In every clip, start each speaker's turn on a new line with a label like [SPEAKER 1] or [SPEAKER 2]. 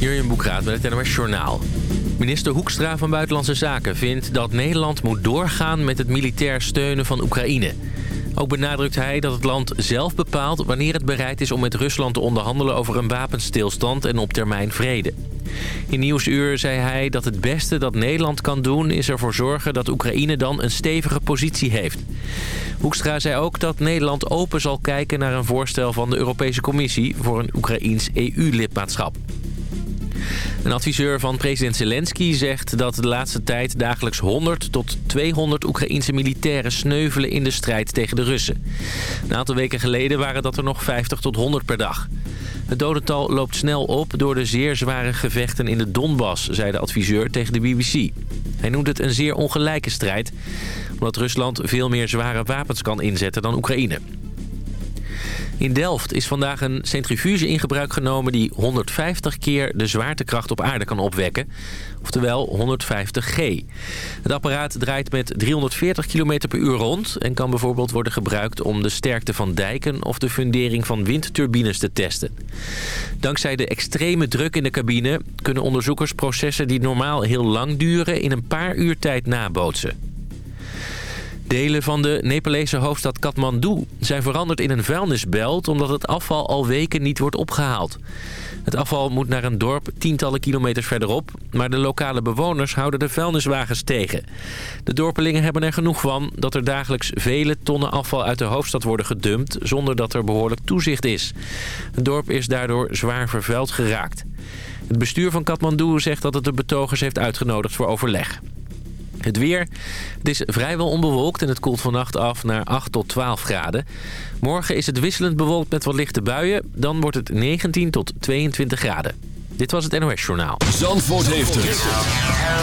[SPEAKER 1] Jurjen Boekraat met het NOS Journaal. Minister Hoekstra van Buitenlandse Zaken vindt dat Nederland moet doorgaan met het militair steunen van Oekraïne. Ook benadrukt hij dat het land zelf bepaalt wanneer het bereid is om met Rusland te onderhandelen over een wapenstilstand en op termijn vrede. In Nieuwsuur zei hij dat het beste dat Nederland kan doen is ervoor zorgen dat Oekraïne dan een stevige positie heeft. Hoekstra zei ook dat Nederland open zal kijken naar een voorstel van de Europese Commissie voor een Oekraïns EU-lidmaatschap. Een adviseur van president Zelensky zegt dat de laatste tijd dagelijks 100 tot 200 Oekraïense militairen sneuvelen in de strijd tegen de Russen. Een aantal weken geleden waren dat er nog 50 tot 100 per dag. Het dodental loopt snel op door de zeer zware gevechten in de Donbass, zei de adviseur tegen de BBC. Hij noemt het een zeer ongelijke strijd, omdat Rusland veel meer zware wapens kan inzetten dan Oekraïne. In Delft is vandaag een centrifuge in gebruik genomen... die 150 keer de zwaartekracht op aarde kan opwekken. Oftewel 150 G. Het apparaat draait met 340 km per uur rond... en kan bijvoorbeeld worden gebruikt om de sterkte van dijken... of de fundering van windturbines te testen. Dankzij de extreme druk in de cabine... kunnen onderzoekers processen die normaal heel lang duren... in een paar uur tijd nabootsen. Delen van de Nepalese hoofdstad Kathmandu zijn veranderd in een vuilnisbelt... omdat het afval al weken niet wordt opgehaald. Het afval moet naar een dorp tientallen kilometers verderop... maar de lokale bewoners houden de vuilniswagens tegen. De dorpelingen hebben er genoeg van dat er dagelijks vele tonnen afval uit de hoofdstad worden gedumpt... zonder dat er behoorlijk toezicht is. Het dorp is daardoor zwaar vervuild geraakt. Het bestuur van Kathmandu zegt dat het de betogers heeft uitgenodigd voor overleg. Het weer. Het is vrijwel onbewolkt en het koelt vannacht af naar 8 tot 12 graden. Morgen is het wisselend bewolkt met wat lichte buien. Dan wordt het 19 tot 22 graden. Dit was het NOS Journaal.
[SPEAKER 2] Zandvoort heeft het.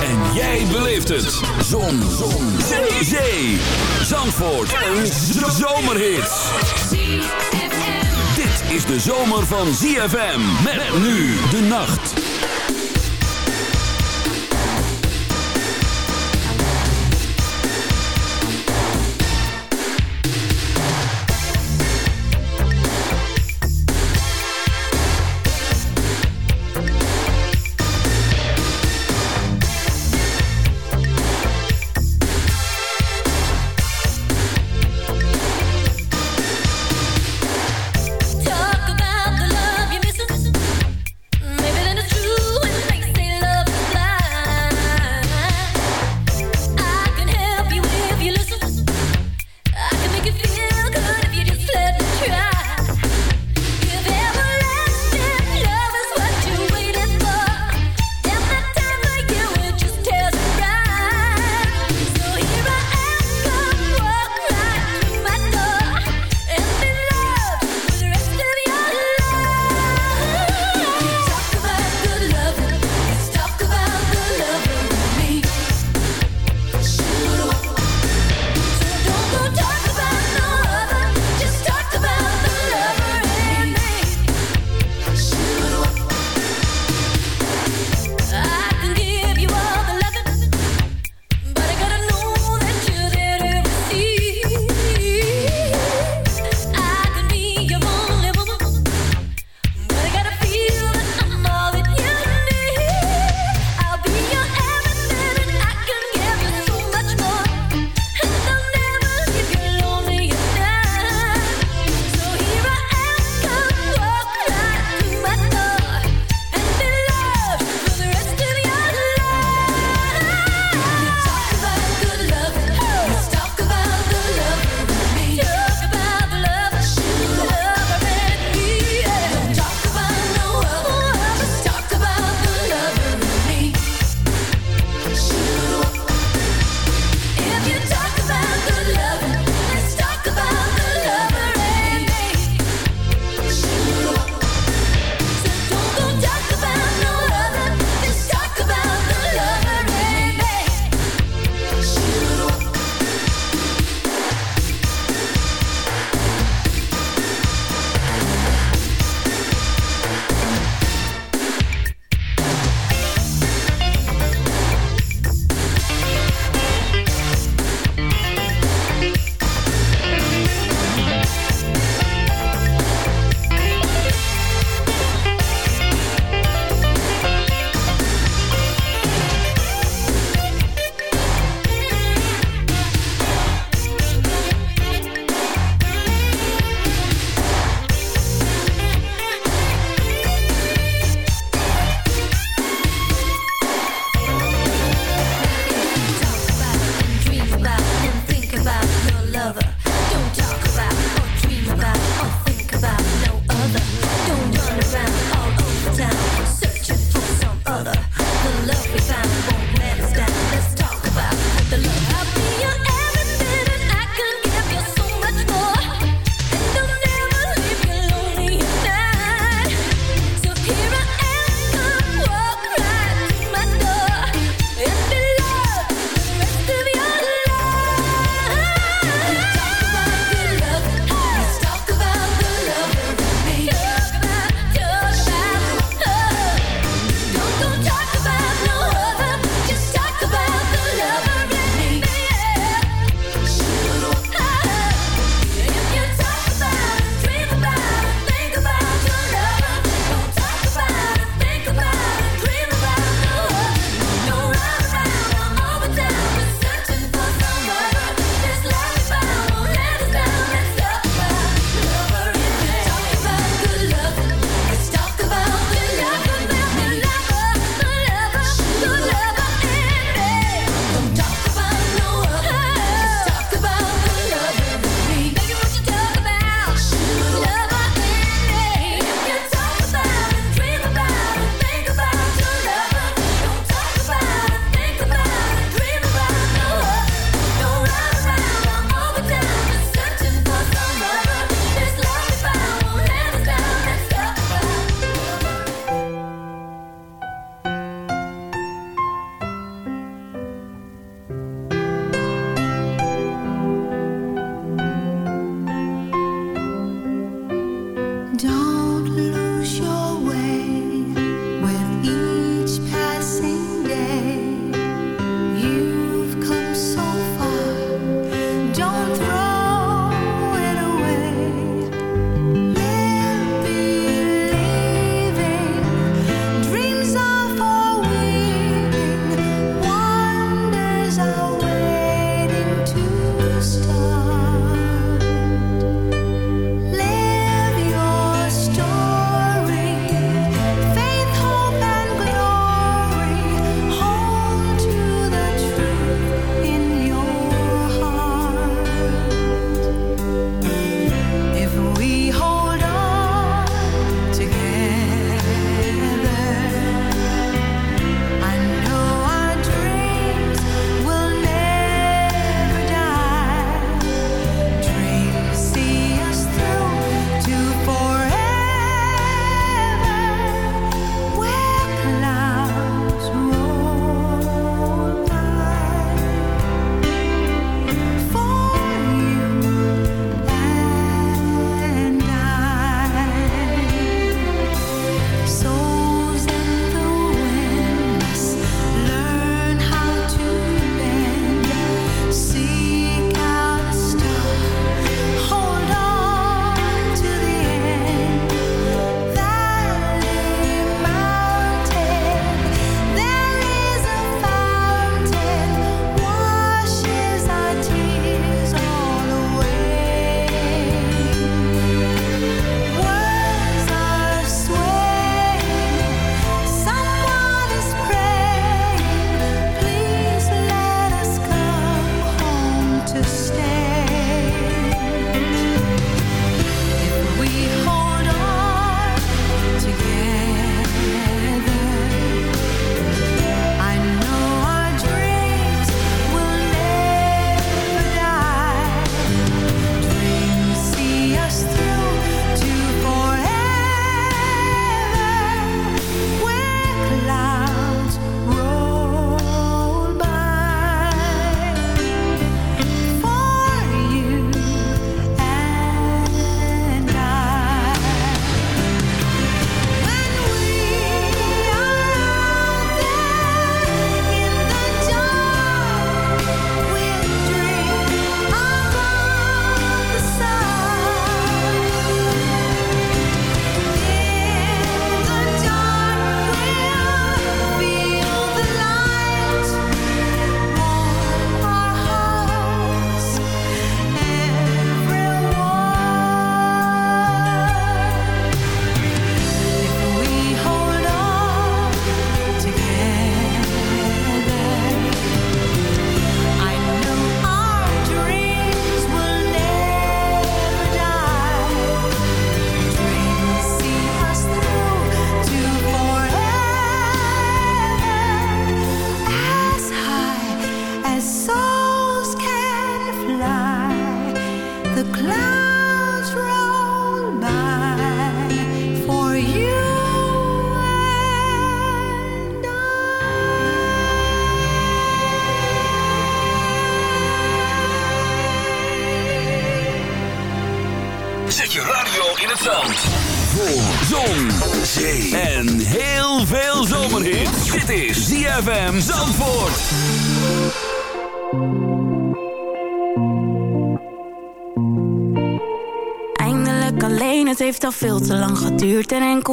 [SPEAKER 2] En jij beleeft het. Zon. Zon. Zee. Zee. Zandvoort. Een zomerhit. Dit is de zomer van ZFM. Met nu de nacht.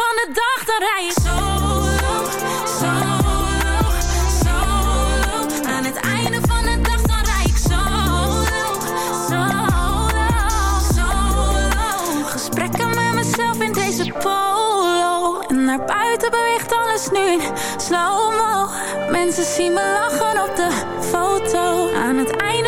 [SPEAKER 3] Van de dag dan rij ik solo. Solo, solo. Aan het einde van de dag dan rij ik solo. Solo, solo. Gesprekken met mezelf in deze polo. En naar buiten beweegt alles nu in slow-mo. Mensen zien me lachen op de foto. Aan het einde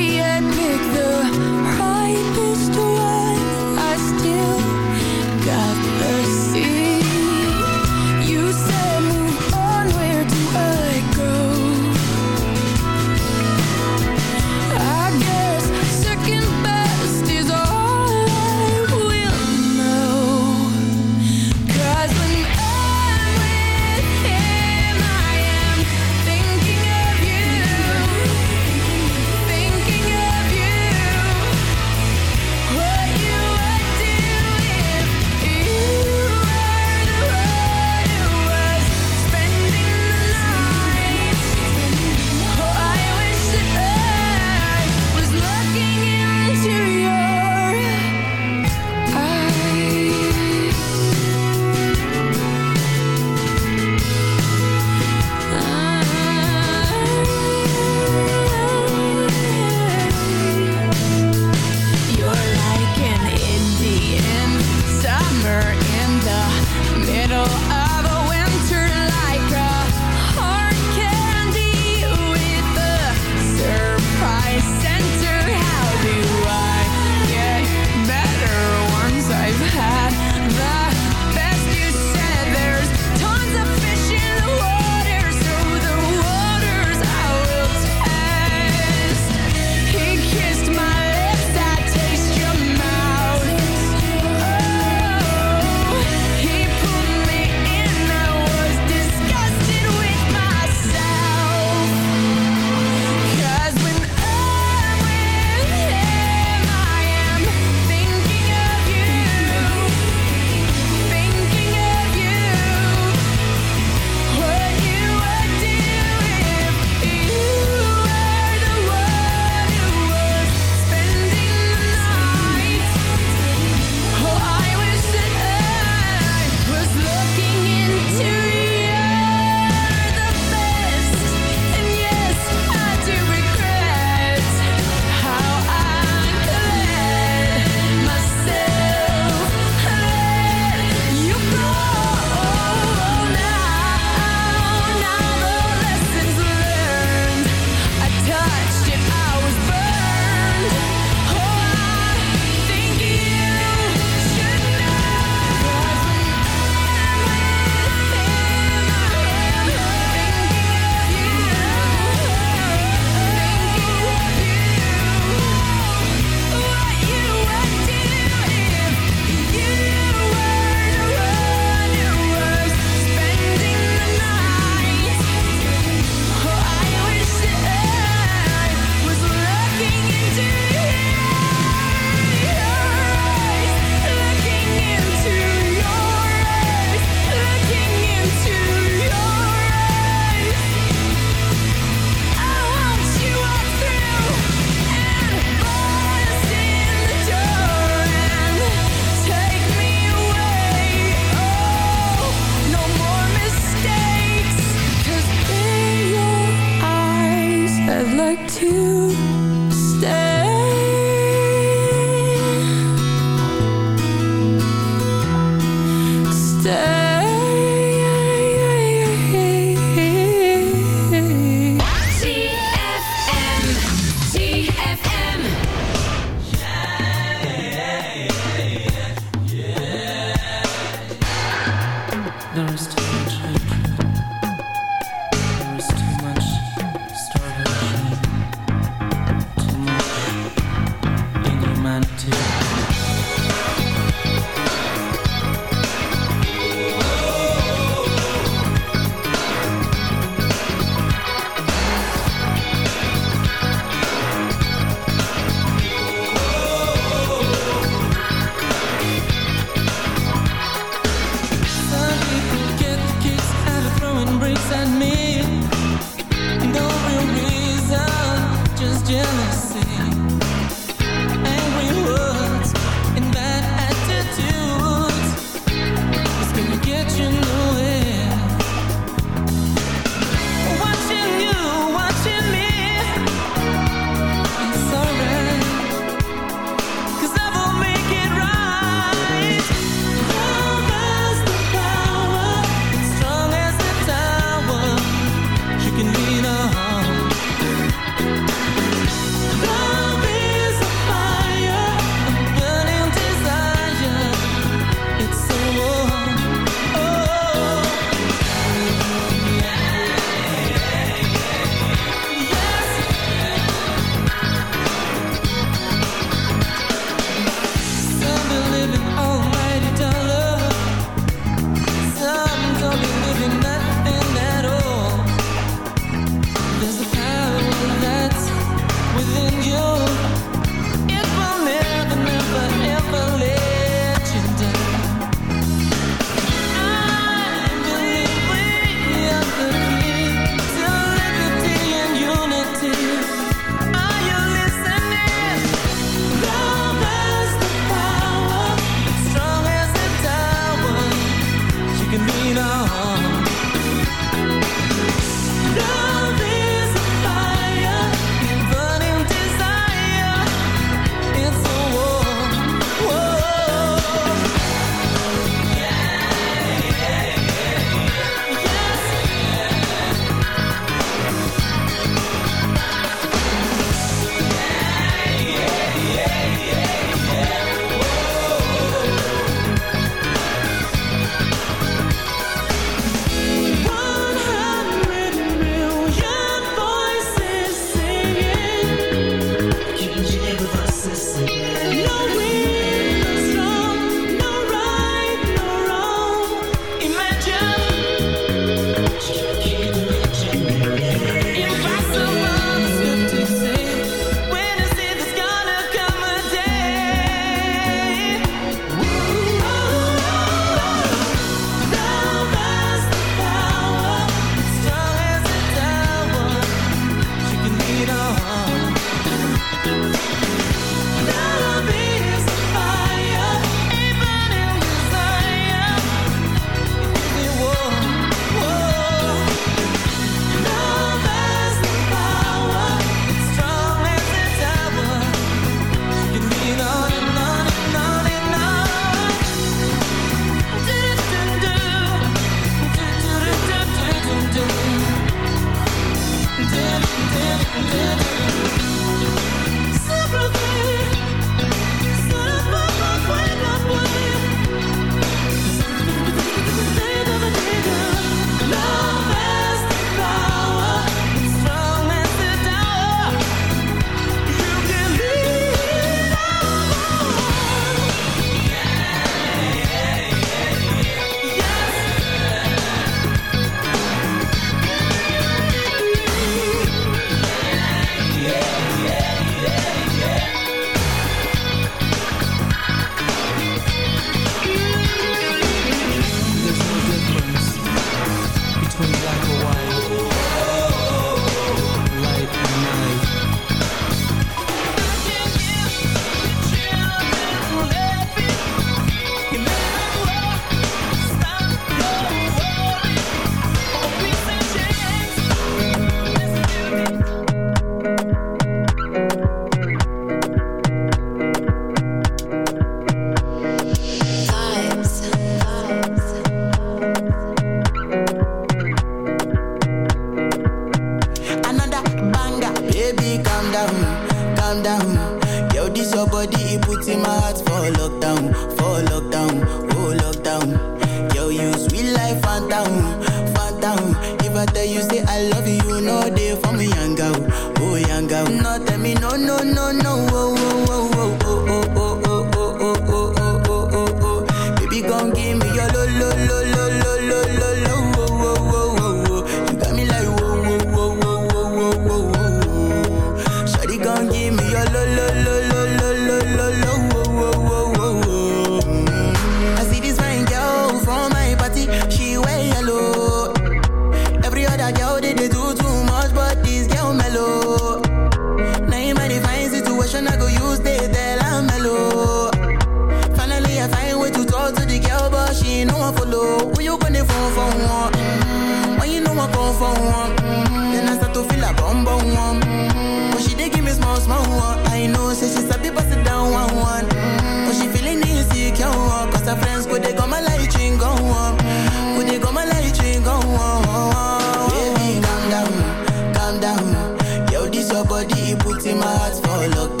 [SPEAKER 4] put in
[SPEAKER 5] my heart for luck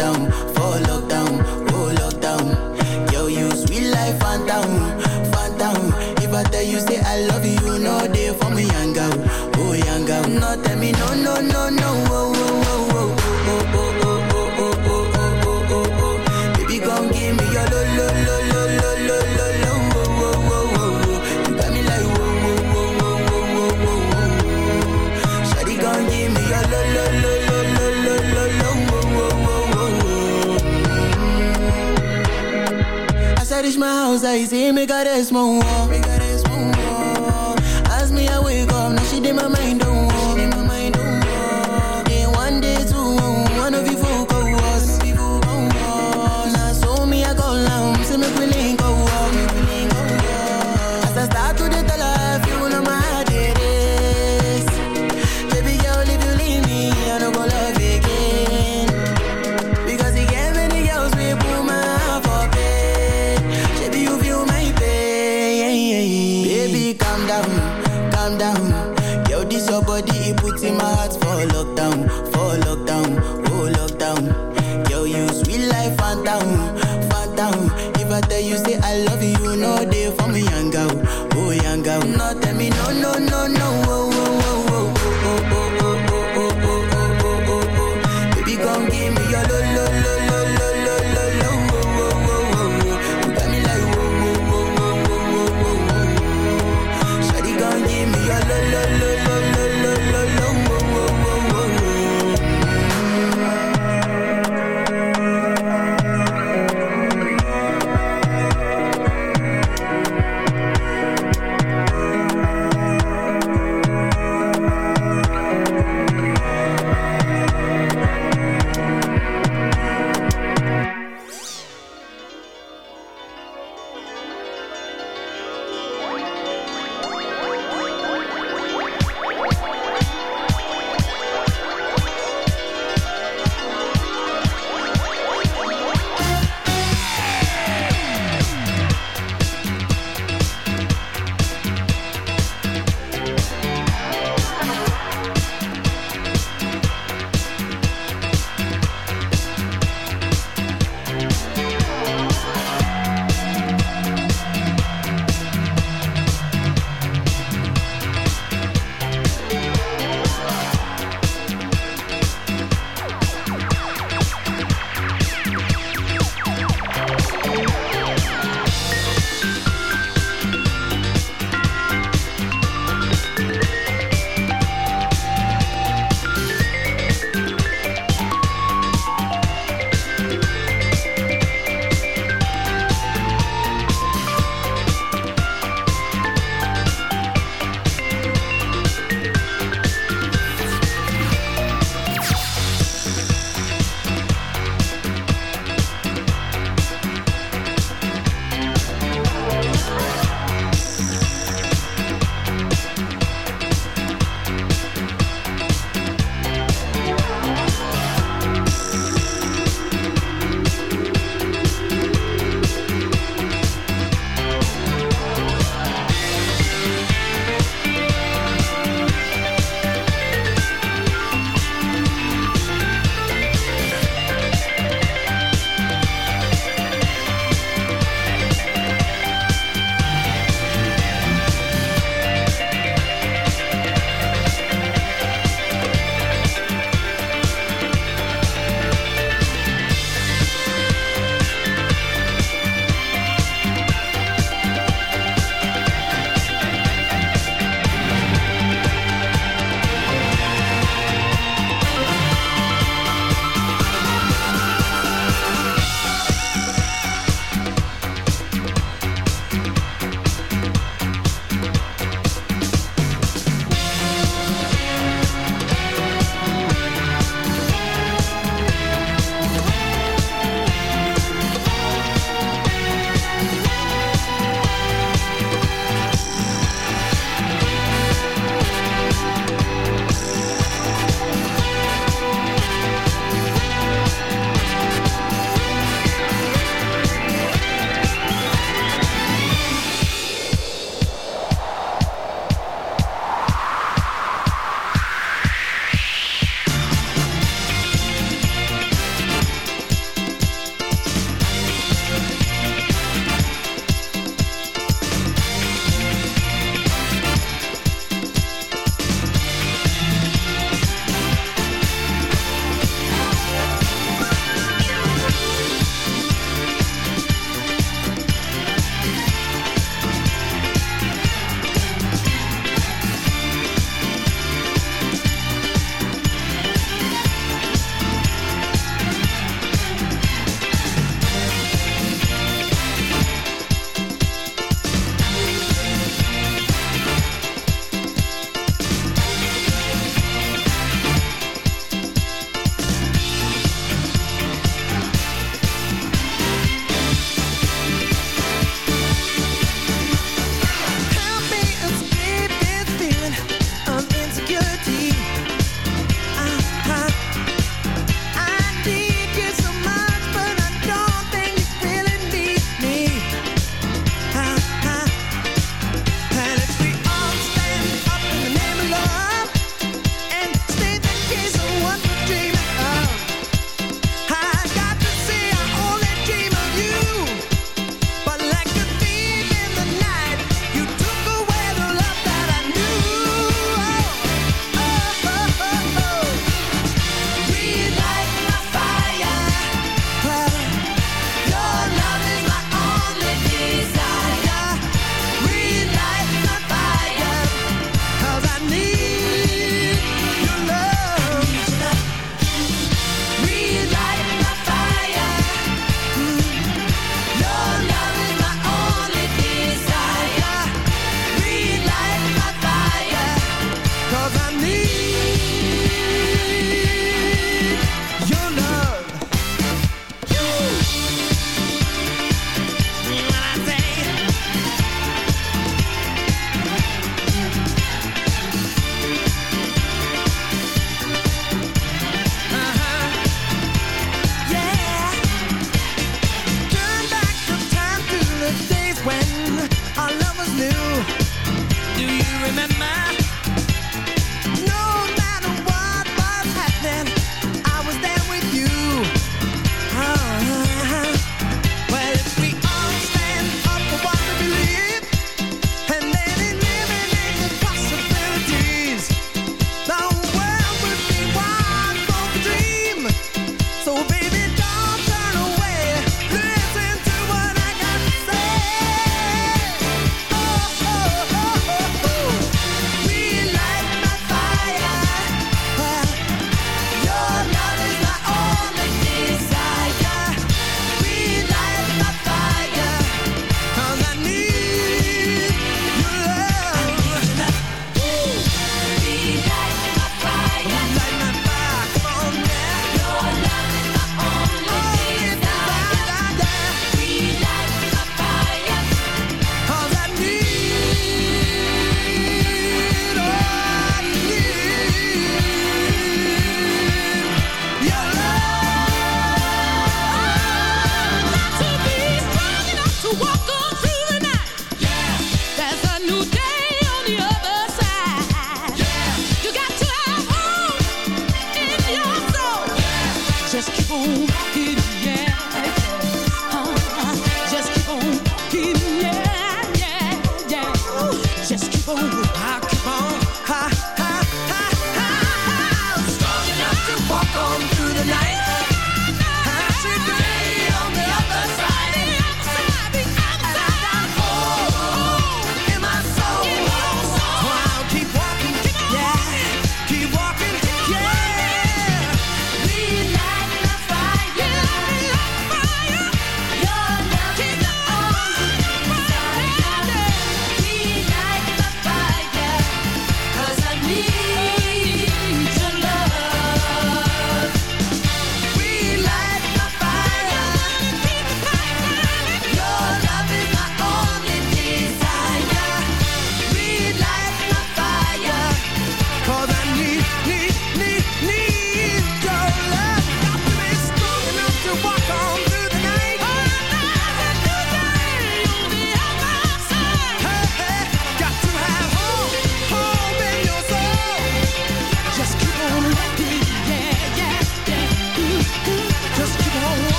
[SPEAKER 5] zij is in,
[SPEAKER 6] ik.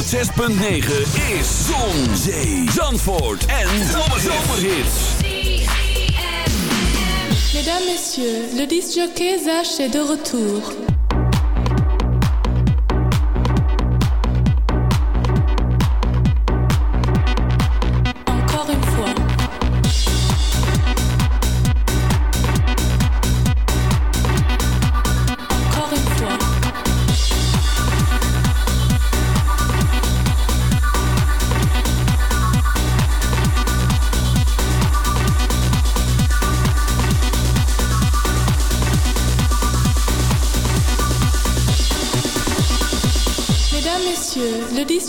[SPEAKER 2] 106.9 is Zon, Zee, Zandvoort en Zomerhits.
[SPEAKER 7] Mesdames, Messieurs, le disc jockey Zach est de retour.